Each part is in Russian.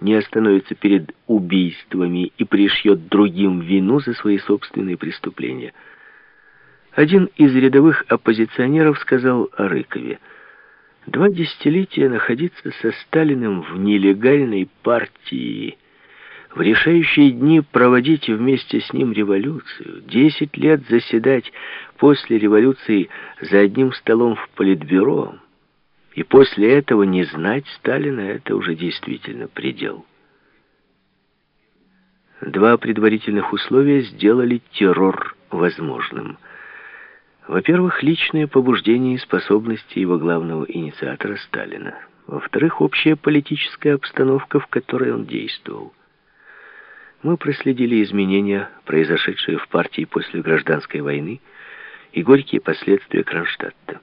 не остановится перед убийствами и пришьет другим вину за свои собственные преступления. Один из рядовых оппозиционеров сказал о Рыкове, «Два десятилетия находиться со Сталиным в нелегальной партии, в решающие дни проводить вместе с ним революцию, десять лет заседать после революции за одним столом в политбюро, и после этого не знать Сталина — это уже действительно предел». Два предварительных условия сделали террор возможным — во-первых, личное побуждение и способности его главного инициатора Сталина. Во-вторых, общая политическая обстановка, в которой он действовал. Мы проследили изменения, произошедшие в партии после гражданской войны, и горькие последствия Кронштадта.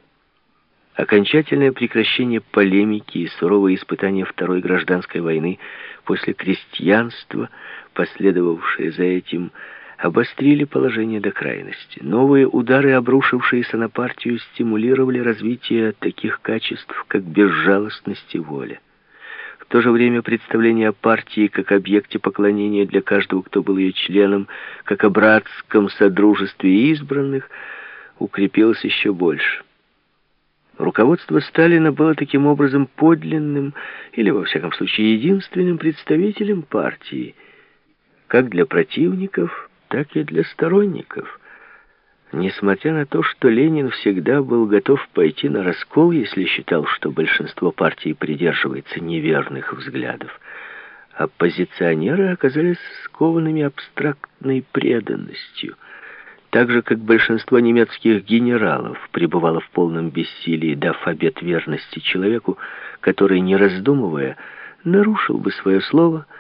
Окончательное прекращение полемики и суровые испытания Второй гражданской войны после крестьянства, последовавшее за этим, обострили положение до крайности. Новые удары, обрушившиеся на партию, стимулировали развитие таких качеств, как безжалостность и воля. В то же время представление о партии как объекте поклонения для каждого, кто был ее членом, как о братском содружестве избранных, укрепилось еще больше. Руководство Сталина было таким образом подлинным, или, во всяком случае, единственным представителем партии, как для противников, так и для сторонников. Несмотря на то, что Ленин всегда был готов пойти на раскол, если считал, что большинство партий придерживается неверных взглядов, оппозиционеры оказались скованными абстрактной преданностью, так же, как большинство немецких генералов пребывало в полном бессилии, дав обет верности человеку, который, не раздумывая, нарушил бы свое слово –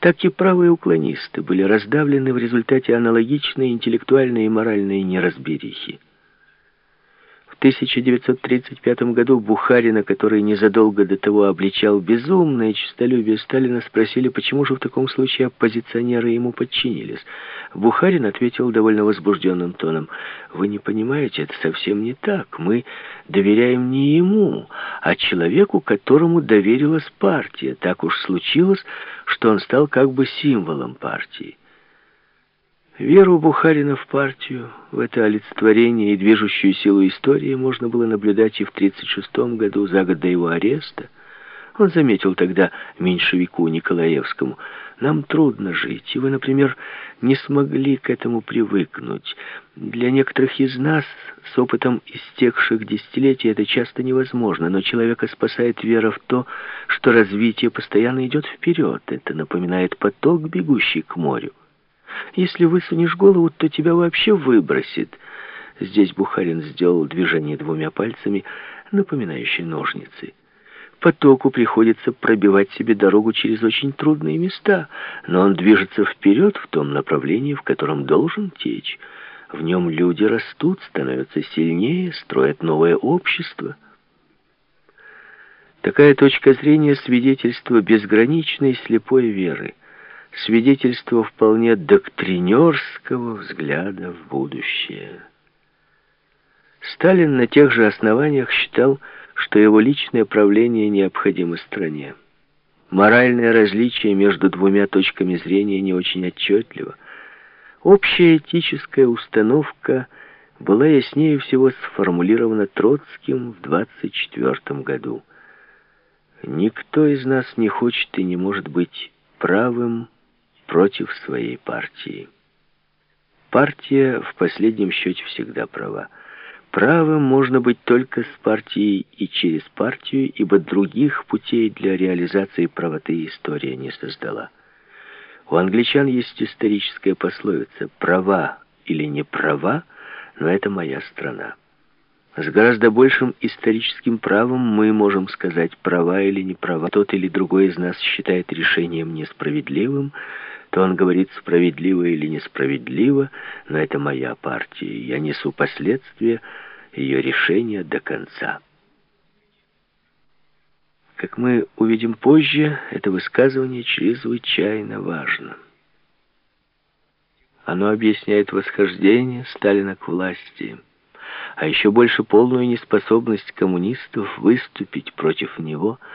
так и правые уклонисты были раздавлены в результате аналогичной интеллектуальной и моральной неразберихи. 1935 году Бухарина, который незадолго до того обличал безумное честолюбие Сталина, спросили, почему же в таком случае оппозиционеры ему подчинились. Бухарин ответил довольно возбужденным тоном, «Вы не понимаете, это совсем не так. Мы доверяем не ему, а человеку, которому доверилась партия. Так уж случилось, что он стал как бы символом партии». Веру Бухарина в партию, в это олицетворение и движущую силу истории можно было наблюдать и в 1936 году, за год до его ареста. Он заметил тогда меньшевику Николаевскому, «Нам трудно жить, и вы, например, не смогли к этому привыкнуть. Для некоторых из нас с опытом истекших десятилетий это часто невозможно, но человека спасает вера в то, что развитие постоянно идет вперед. Это напоминает поток, бегущий к морю. Если высунешь голову, то тебя вообще выбросит. Здесь Бухарин сделал движение двумя пальцами, напоминающее ножницы. Потоку приходится пробивать себе дорогу через очень трудные места, но он движется вперед в том направлении, в котором должен течь. В нем люди растут, становятся сильнее, строят новое общество. Такая точка зрения свидетельство безграничной слепой веры свидетельство вполне доктринерского взгляда в будущее. Сталин на тех же основаниях считал, что его личное правление необходимо стране. Моральное различие между двумя точками зрения не очень отчетливо. Общая этическая установка была яснее всего сформулирована Троцким в 24 году. «Никто из нас не хочет и не может быть правым, против своей партии. Партия в последнем счете всегда права. Правым можно быть только с партией и через партию, ибо других путей для реализации правоты история не создала. У англичан есть историческая пословица «права или не права, но это моя страна». С гораздо большим историческим правом мы можем сказать, права или не права. Тот или другой из нас считает решением несправедливым, то он говорит справедливо или несправедливо, но это моя партия, я несу последствия ее решения до конца. Как мы увидим позже, это высказывание чрезвычайно важно. Оно объясняет восхождение Сталина к власти, а еще больше полную неспособность коммунистов выступить против него –